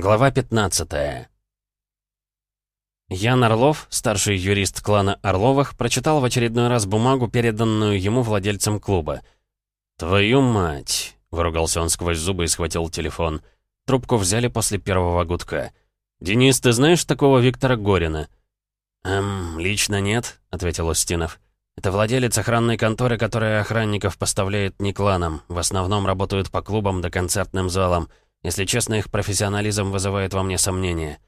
Глава 15 Ян Орлов, старший юрист клана Орловых, прочитал в очередной раз бумагу, переданную ему владельцем клуба. «Твою мать!» — выругался он сквозь зубы и схватил телефон. Трубку взяли после первого гудка. «Денис, ты знаешь такого Виктора Горина?» «Эм, лично нет», — ответил Устинов. «Это владелец охранной конторы, которая охранников поставляет не кланам. В основном работают по клубам да концертным залам. Если честно, их профессионализм вызывает во мне сомнения».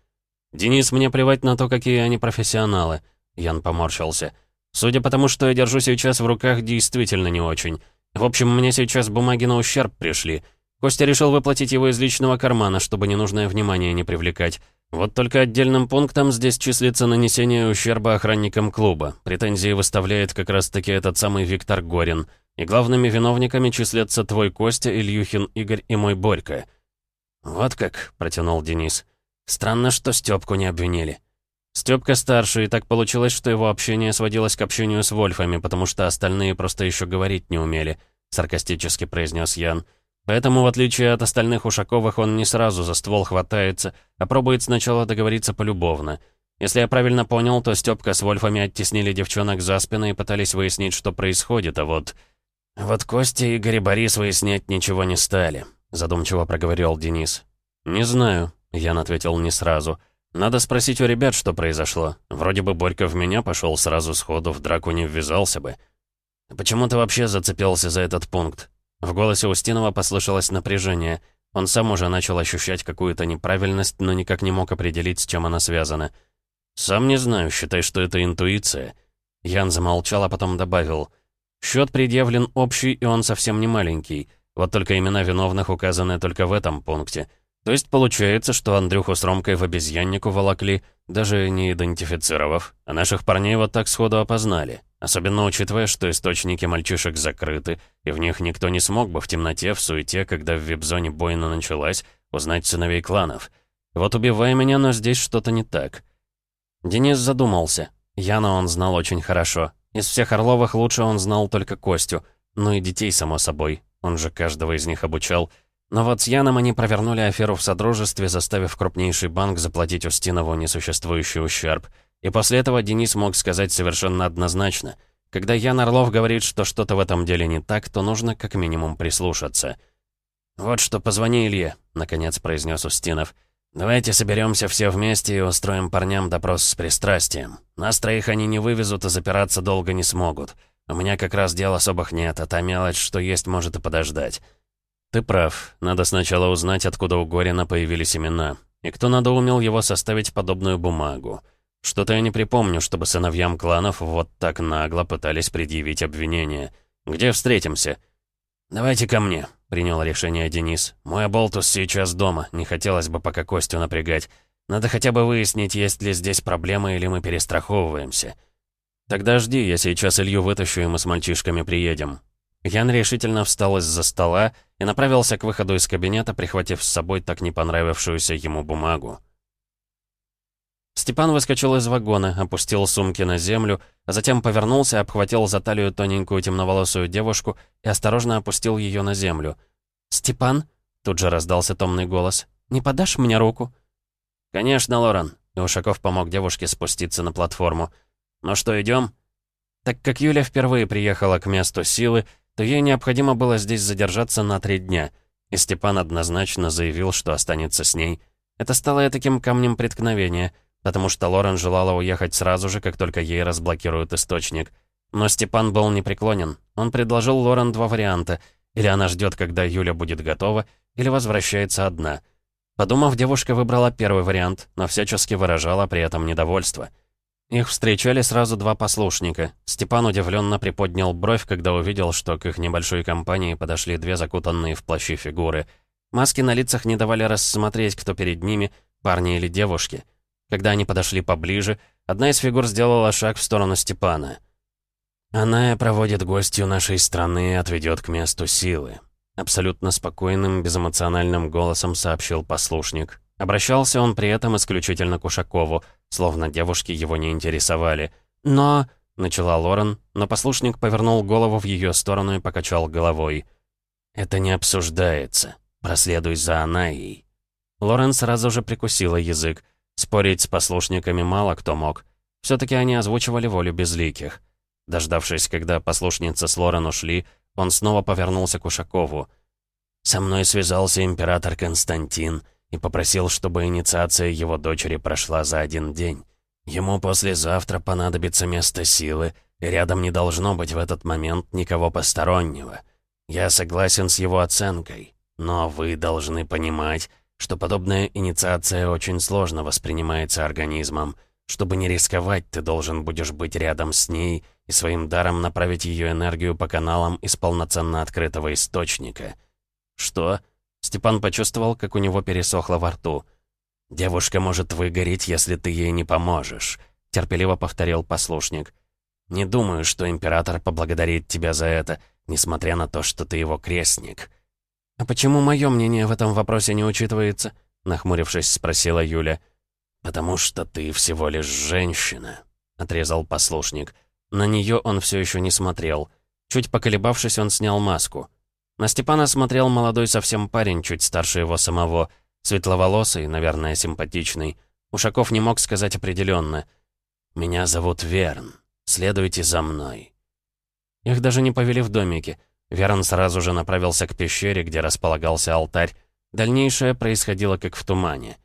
«Денис, мне плевать на то, какие они профессионалы», — Ян поморщился. «Судя по тому, что я держу сейчас в руках, действительно не очень. В общем, мне сейчас бумаги на ущерб пришли. Костя решил выплатить его из личного кармана, чтобы ненужное внимание не привлекать. Вот только отдельным пунктом здесь числится нанесение ущерба охранникам клуба. Претензии выставляет как раз-таки этот самый Виктор Горин. И главными виновниками числятся твой Костя, Ильюхин, Игорь и мой Борька. «Вот как», — протянул Денис. «Странно, что Стёпку не обвинили». Стёпка старше, и так получилось, что его общение сводилось к общению с Вольфами, потому что остальные просто еще говорить не умели, саркастически произнес Ян. Поэтому, в отличие от остальных Ушаковых, он не сразу за ствол хватается, а пробует сначала договориться полюбовно. Если я правильно понял, то Стёпка с Вольфами оттеснили девчонок за спину и пытались выяснить, что происходит, а вот... Вот Костя и Игорь и Борис выяснять ничего не стали. — задумчиво проговорил Денис. «Не знаю», — Ян ответил не сразу. «Надо спросить у ребят, что произошло. Вроде бы Борька в меня пошел сразу сходу, в драку не ввязался бы». «Почему ты вообще зацепился за этот пункт?» В голосе Устинова послышалось напряжение. Он сам уже начал ощущать какую-то неправильность, но никак не мог определить, с чем она связана. «Сам не знаю, считай, что это интуиция». Ян замолчал, а потом добавил. «Счет предъявлен общий, и он совсем не маленький». Вот только имена виновных указаны только в этом пункте. То есть получается, что Андрюху с Ромкой в обезьяннику волокли, даже не идентифицировав, а наших парней вот так сходу опознали. Особенно учитывая, что источники мальчишек закрыты, и в них никто не смог бы в темноте, в суете, когда в вип-зоне бойна началась, узнать сыновей кланов. Вот убивай меня, но здесь что-то не так. Денис задумался. Яна он знал очень хорошо. Из всех Орловых лучше он знал только Костю. Ну и детей, само собой. Он же каждого из них обучал. Но вот с Яном они провернули аферу в Содружестве, заставив крупнейший банк заплатить Устинову несуществующий ущерб. И после этого Денис мог сказать совершенно однозначно. Когда Ян Орлов говорит, что что-то в этом деле не так, то нужно как минимум прислушаться. «Вот что, позвони Илье», — наконец произнес Устинов. «Давайте соберемся все вместе и устроим парням допрос с пристрастием. Нас троих они не вывезут, и запираться долго не смогут. У меня как раз дел особых нет, а та мелочь, что есть, может и подождать. Ты прав. Надо сначала узнать, откуда у Горина появились имена. И кто надоумел его составить подобную бумагу. Что-то я не припомню, чтобы сыновьям кланов вот так нагло пытались предъявить обвинение. Где встретимся? «Давайте ко мне», — принял решение Денис. «Мой оболтус сейчас дома, не хотелось бы пока Костю напрягать. Надо хотя бы выяснить, есть ли здесь проблемы или мы перестраховываемся». «Тогда жди, я сейчас Илью вытащу, и мы с мальчишками приедем». Ян решительно встал из-за стола и направился к выходу из кабинета, прихватив с собой так не понравившуюся ему бумагу. Степан выскочил из вагона, опустил сумки на землю, а затем повернулся, обхватил за талию тоненькую темноволосую девушку и осторожно опустил ее на землю. «Степан?» — тут же раздался томный голос. «Не подашь мне руку?» «Конечно, Лоран», — Ушаков помог девушке спуститься на платформу. «Ну что, идем?» Так как Юля впервые приехала к месту силы, то ей необходимо было здесь задержаться на три дня, и Степан однозначно заявил, что останется с ней. Это стало таким камнем преткновения, потому что Лорен желала уехать сразу же, как только ей разблокируют источник. Но Степан был непреклонен. Он предложил Лорен два варианта. Или она ждет, когда Юля будет готова, или возвращается одна. Подумав, девушка выбрала первый вариант, но всячески выражала при этом недовольство. Их встречали сразу два послушника. Степан удивленно приподнял бровь, когда увидел, что к их небольшой компании подошли две закутанные в плащи фигуры. Маски на лицах не давали рассмотреть, кто перед ними, парни или девушки. Когда они подошли поближе, одна из фигур сделала шаг в сторону Степана. «Она проводит гостью нашей страны и отведет к месту силы», абсолютно спокойным, безэмоциональным голосом сообщил послушник. Обращался он при этом исключительно к Ушакову, словно девушки его не интересовали. «Но...» — начала Лорен, но послушник повернул голову в ее сторону и покачал головой. «Это не обсуждается. Проследуй за Анаей». Лорен сразу же прикусила язык. Спорить с послушниками мало кто мог. все таки они озвучивали волю безликих. Дождавшись, когда послушница с Лорен ушли, он снова повернулся к Ушакову. «Со мной связался император Константин и попросил, чтобы инициация его дочери прошла за один день. Ему послезавтра понадобится место силы, и рядом не должно быть в этот момент никого постороннего. Я согласен с его оценкой, но вы должны понимать, что подобная инициация очень сложно воспринимается организмом. Чтобы не рисковать, ты должен будешь быть рядом с ней и своим даром направить ее энергию по каналам из полноценно открытого источника. Что? Степан почувствовал, как у него пересохло во рту. «Девушка может выгореть, если ты ей не поможешь», — терпеливо повторил послушник. «Не думаю, что император поблагодарит тебя за это, несмотря на то, что ты его крестник». «А почему мое мнение в этом вопросе не учитывается?» — нахмурившись, спросила Юля. «Потому что ты всего лишь женщина», — отрезал послушник. На нее он все еще не смотрел. Чуть поколебавшись, он снял маску. На Степана смотрел молодой совсем парень, чуть старше его самого, светловолосый, наверное, симпатичный. Ушаков не мог сказать определенно. «Меня зовут Верн. Следуйте за мной». Их даже не повели в домике. Верн сразу же направился к пещере, где располагался алтарь. Дальнейшее происходило как в тумане.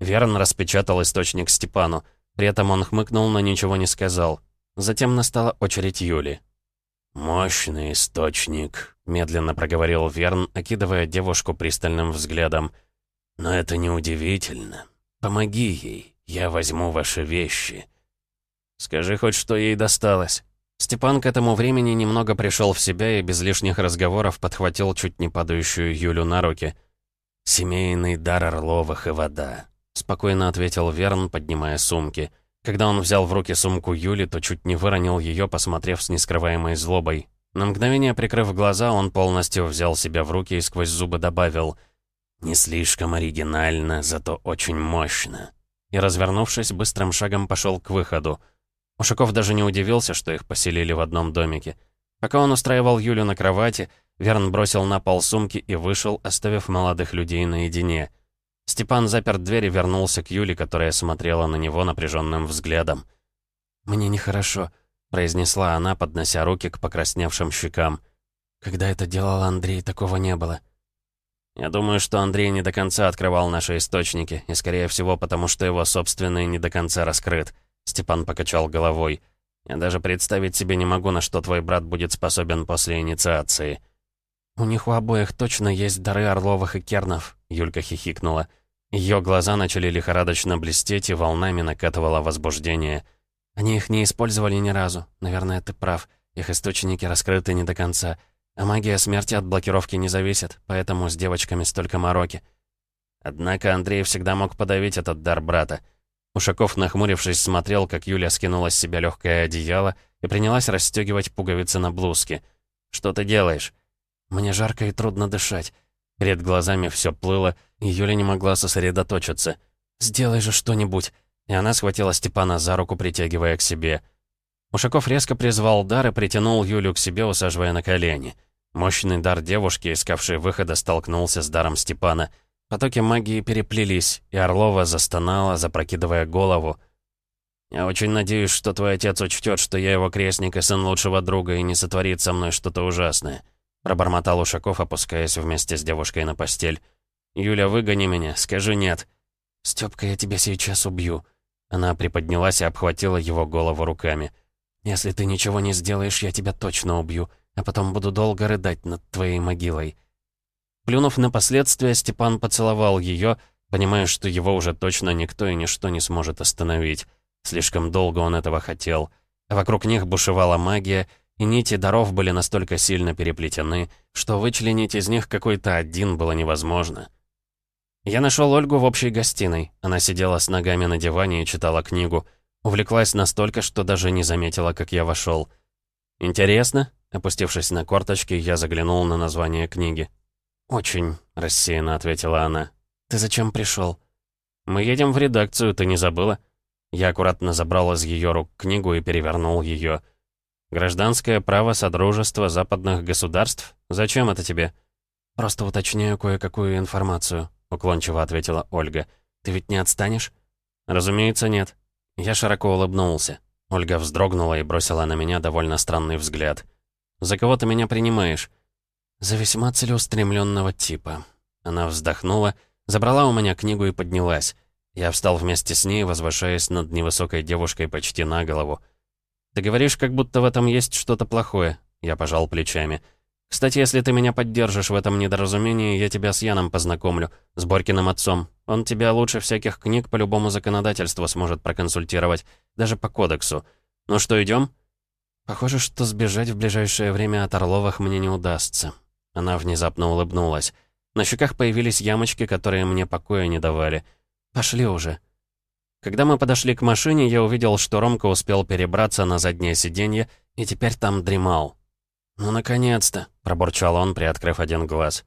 Верн распечатал источник Степану. При этом он хмыкнул, но ничего не сказал. Затем настала очередь Юли. «Мощный источник», — медленно проговорил Верн, окидывая девушку пристальным взглядом. «Но это неудивительно. Помоги ей, я возьму ваши вещи». «Скажи хоть, что ей досталось». Степан к этому времени немного пришел в себя и без лишних разговоров подхватил чуть не падающую Юлю на руки. «Семейный дар Орловых и вода», — спокойно ответил Верн, поднимая сумки. Когда он взял в руки сумку Юли, то чуть не выронил ее, посмотрев с нескрываемой злобой. На мгновение прикрыв глаза, он полностью взял себя в руки и сквозь зубы добавил «Не слишком оригинально, зато очень мощно». И, развернувшись, быстрым шагом пошел к выходу. Ушаков даже не удивился, что их поселили в одном домике. Пока он устраивал Юлю на кровати, Верн бросил на пол сумки и вышел, оставив молодых людей наедине — Степан запер дверь и вернулся к Юле, которая смотрела на него напряженным взглядом. «Мне нехорошо», — произнесла она, поднося руки к покрасневшим щекам. «Когда это делал Андрей, такого не было». «Я думаю, что Андрей не до конца открывал наши источники, и, скорее всего, потому что его собственный не до конца раскрыт», — Степан покачал головой. «Я даже представить себе не могу, на что твой брат будет способен после инициации». «У них у обоих точно есть дары Орловых и Кернов», — Юлька хихикнула. Ее глаза начали лихорадочно блестеть, и волнами накатывало возбуждение. Они их не использовали ни разу. Наверное, ты прав. Их источники раскрыты не до конца. А магия смерти от блокировки не зависит, поэтому с девочками столько мороки. Однако Андрей всегда мог подавить этот дар брата. Ушаков, нахмурившись, смотрел, как Юля скинула с себя легкое одеяло и принялась расстегивать пуговицы на блузке. «Что ты делаешь?» Мне жарко и трудно дышать. Перед глазами все плыло, и Юля не могла сосредоточиться. «Сделай же что-нибудь!» И она схватила Степана за руку, притягивая к себе. Ушаков резко призвал дар и притянул Юлю к себе, усаживая на колени. Мощный дар девушки, искавшей выхода, столкнулся с даром Степана. Потоки магии переплелись, и Орлова застонала, запрокидывая голову. «Я очень надеюсь, что твой отец учтет, что я его крестник и сын лучшего друга, и не сотворит со мной что-то ужасное». Пробормотал Ушаков, опускаясь вместе с девушкой на постель. «Юля, выгони меня, скажи нет». «Стёпка, я тебя сейчас убью». Она приподнялась и обхватила его голову руками. «Если ты ничего не сделаешь, я тебя точно убью, а потом буду долго рыдать над твоей могилой». Плюнув на последствия, Степан поцеловал ее, понимая, что его уже точно никто и ничто не сможет остановить. Слишком долго он этого хотел. Вокруг них бушевала магия, и нити даров были настолько сильно переплетены, что вычленить из них какой-то один было невозможно. Я нашел Ольгу в общей гостиной. Она сидела с ногами на диване и читала книгу. Увлеклась настолько, что даже не заметила, как я вошел. «Интересно?» Опустившись на корточки, я заглянул на название книги. «Очень», — рассеянно ответила она. «Ты зачем пришел?» «Мы едем в редакцию, ты не забыла?» Я аккуратно забрал из ее рук книгу и перевернул ее. Гражданское право Содружества западных государств? Зачем это тебе? Просто уточняю кое-какую информацию. — уклончиво ответила Ольга. «Ты ведь не отстанешь?» «Разумеется, нет». Я широко улыбнулся. Ольга вздрогнула и бросила на меня довольно странный взгляд. «За кого ты меня принимаешь?» «За весьма целеустремленного типа». Она вздохнула, забрала у меня книгу и поднялась. Я встал вместе с ней, возвышаясь над невысокой девушкой почти на голову. «Ты говоришь, как будто в этом есть что-то плохое», — я пожал плечами. «Кстати, если ты меня поддержишь в этом недоразумении, я тебя с Яном познакомлю, с Борькиным отцом. Он тебя лучше всяких книг по любому законодательству сможет проконсультировать, даже по кодексу. Ну что, идем? Похоже, что сбежать в ближайшее время от Орловых мне не удастся. Она внезапно улыбнулась. На щеках появились ямочки, которые мне покоя не давали. Пошли уже. Когда мы подошли к машине, я увидел, что Ромка успел перебраться на заднее сиденье и теперь там дремал. «Ну, наконец-то!» — пробурчал он, приоткрыв один глаз.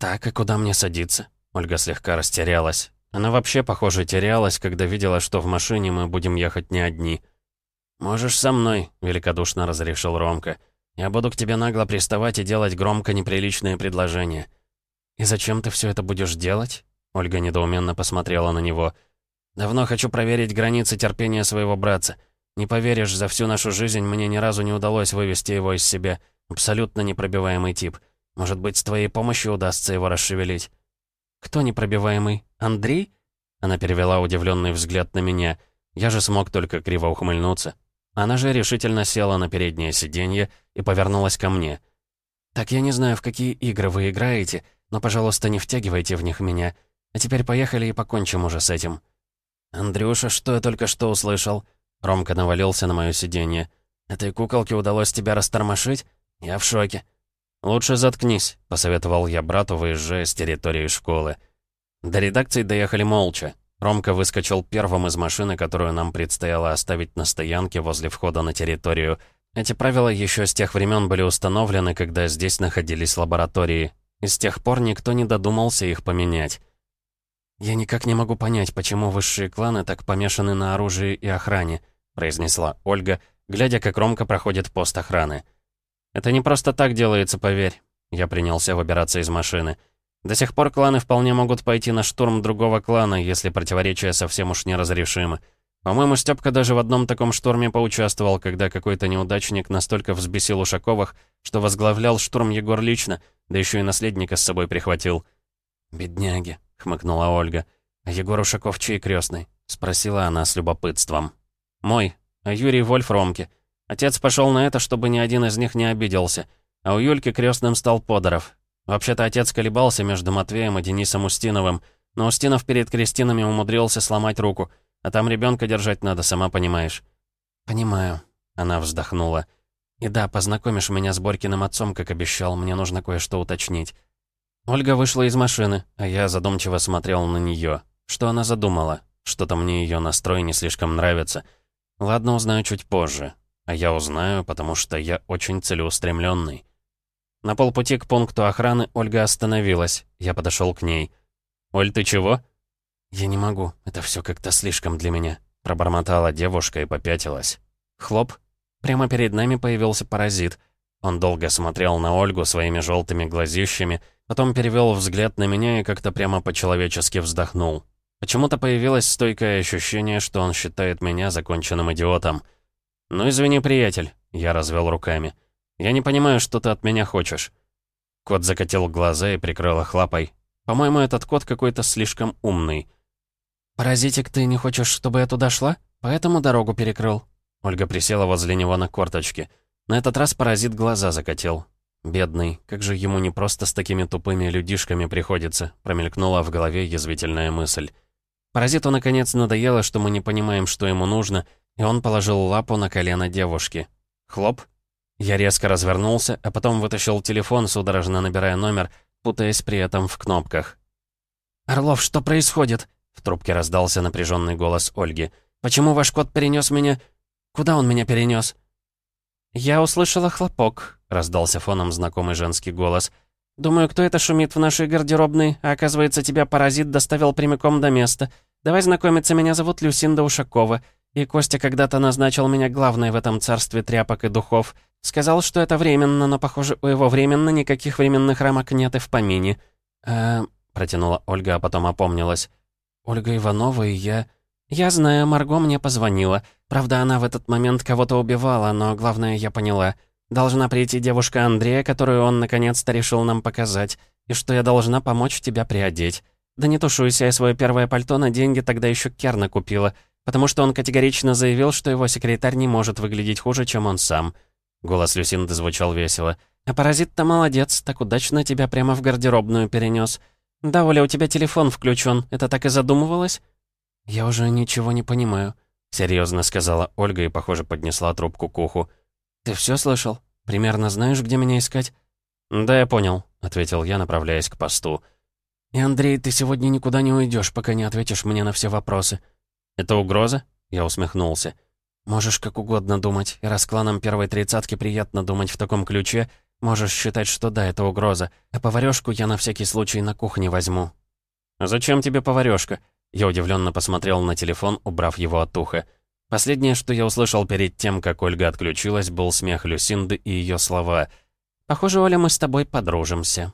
«Так, и куда мне садиться?» Ольга слегка растерялась. Она вообще, похоже, терялась, когда видела, что в машине мы будем ехать не одни. «Можешь со мной», — великодушно разрешил Ромка. «Я буду к тебе нагло приставать и делать громко неприличные предложения». «И зачем ты все это будешь делать?» Ольга недоуменно посмотрела на него. «Давно хочу проверить границы терпения своего братца. Не поверишь, за всю нашу жизнь мне ни разу не удалось вывести его из себя. Абсолютно непробиваемый тип. Может быть, с твоей помощью удастся его расшевелить?» «Кто непробиваемый? Андрей?» Она перевела удивленный взгляд на меня. Я же смог только криво ухмыльнуться. Она же решительно села на переднее сиденье и повернулась ко мне. «Так я не знаю, в какие игры вы играете, но, пожалуйста, не втягивайте в них меня. А теперь поехали и покончим уже с этим». «Андрюша, что я только что услышал?» Ромка навалился на мое сиденье. «Этой куколке удалось тебя растормошить? Я в шоке». «Лучше заткнись», — посоветовал я брату, выезжая с территории школы. До редакции доехали молча. Ромка выскочил первым из машины, которую нам предстояло оставить на стоянке возле входа на территорию. Эти правила еще с тех времен были установлены, когда здесь находились лаборатории. И с тех пор никто не додумался их поменять. «Я никак не могу понять, почему высшие кланы так помешаны на оружии и охране», произнесла Ольга, глядя, как Ромка проходит пост охраны. «Это не просто так делается, поверь». Я принялся выбираться из машины. До сих пор кланы вполне могут пойти на штурм другого клана, если противоречия совсем уж неразрешимы. По-моему, Стёпка даже в одном таком штурме поучаствовал, когда какой-то неудачник настолько взбесил Ушаковых, что возглавлял штурм Егор лично, да еще и наследника с собой прихватил. «Бедняги», — хмыкнула Ольга. «А Егор Ушаков чей крестный? спросила она с любопытством. «Мой, а Юрий Вольф Ромки. Отец пошел на это, чтобы ни один из них не обиделся. А у Юльки крестным стал Подоров. Вообще-то отец колебался между Матвеем и Денисом Устиновым, но Устинов перед крестинами умудрился сломать руку, а там ребенка держать надо, сама понимаешь. «Понимаю», — она вздохнула. «И да, познакомишь меня с Борькиным отцом, как обещал, мне нужно кое-что уточнить». Ольга вышла из машины, а я задумчиво смотрел на нее. Что она задумала? Что-то мне ее настрой не слишком нравится. Ладно, узнаю чуть позже. А я узнаю, потому что я очень целеустремленный. На полпути к пункту охраны Ольга остановилась. Я подошел к ней. «Оль, ты чего?» «Я не могу. Это все как-то слишком для меня», — пробормотала девушка и попятилась. Хлоп. Прямо перед нами появился паразит. Он долго смотрел на Ольгу своими желтыми глазищами, потом перевел взгляд на меня и как-то прямо по-человечески вздохнул. Почему-то появилось стойкое ощущение, что он считает меня законченным идиотом. «Ну, извини, приятель», — я развел руками. «Я не понимаю, что ты от меня хочешь». Кот закатил глаза и прикрыл их лапой. «По-моему, этот кот какой-то слишком умный». «Паразитик, ты не хочешь, чтобы я туда шла? Поэтому дорогу перекрыл». Ольга присела возле него на корточки. На этот раз паразит глаза закатил. «Бедный, как же ему не просто с такими тупыми людишками приходится», промелькнула в голове язвительная мысль. Паразиту наконец надоело, что мы не понимаем, что ему нужно, и он положил лапу на колено девушки. Хлоп. Я резко развернулся, а потом вытащил телефон, судорожно набирая номер, путаясь при этом в кнопках. «Орлов, что происходит?» В трубке раздался напряженный голос Ольги. «Почему ваш кот перенес меня? Куда он меня перенес?» «Я услышала хлопок», — раздался фоном знакомый женский голос. «Думаю, кто это шумит в нашей гардеробной, а оказывается, тебя паразит доставил прямиком до места. Давай знакомиться, меня зовут Люсинда Ушакова. И Костя когда-то назначил меня главной в этом царстве тряпок и духов. Сказал, что это временно, но, похоже, у его временно никаких временных рамок нет и в помине. Э, — протянула Ольга, а потом опомнилась. «Ольга Иванова и я...» «Я знаю, Марго мне позвонила. Правда, она в этот момент кого-то убивала, но главное я поняла. Должна прийти девушка Андрея, которую он наконец-то решил нам показать, и что я должна помочь тебя приодеть. Да не тушуйся, я свое первое пальто на деньги тогда еще Керна купила, потому что он категорично заявил, что его секретарь не может выглядеть хуже, чем он сам». Голос Люсинды звучал весело. «А паразит-то молодец, так удачно тебя прямо в гардеробную перенес. Да, Оля, у тебя телефон включен. Это так и задумывалось?» «Я уже ничего не понимаю», — серьезно сказала Ольга и, похоже, поднесла трубку к уху. «Ты все слышал? Примерно знаешь, где меня искать?» «Да, я понял», — ответил я, направляясь к посту. «И, Андрей, ты сегодня никуда не уйдешь, пока не ответишь мне на все вопросы». «Это угроза?» — я усмехнулся. «Можешь как угодно думать, и раз кланам первой тридцатки приятно думать в таком ключе, можешь считать, что да, это угроза, а поварёшку я на всякий случай на кухне возьму». «А зачем тебе поварёшка?» Я удивленно посмотрел на телефон, убрав его от уха. Последнее, что я услышал перед тем, как Ольга отключилась, был смех Люсинды и ее слова. «Похоже, Оля, мы с тобой подружимся».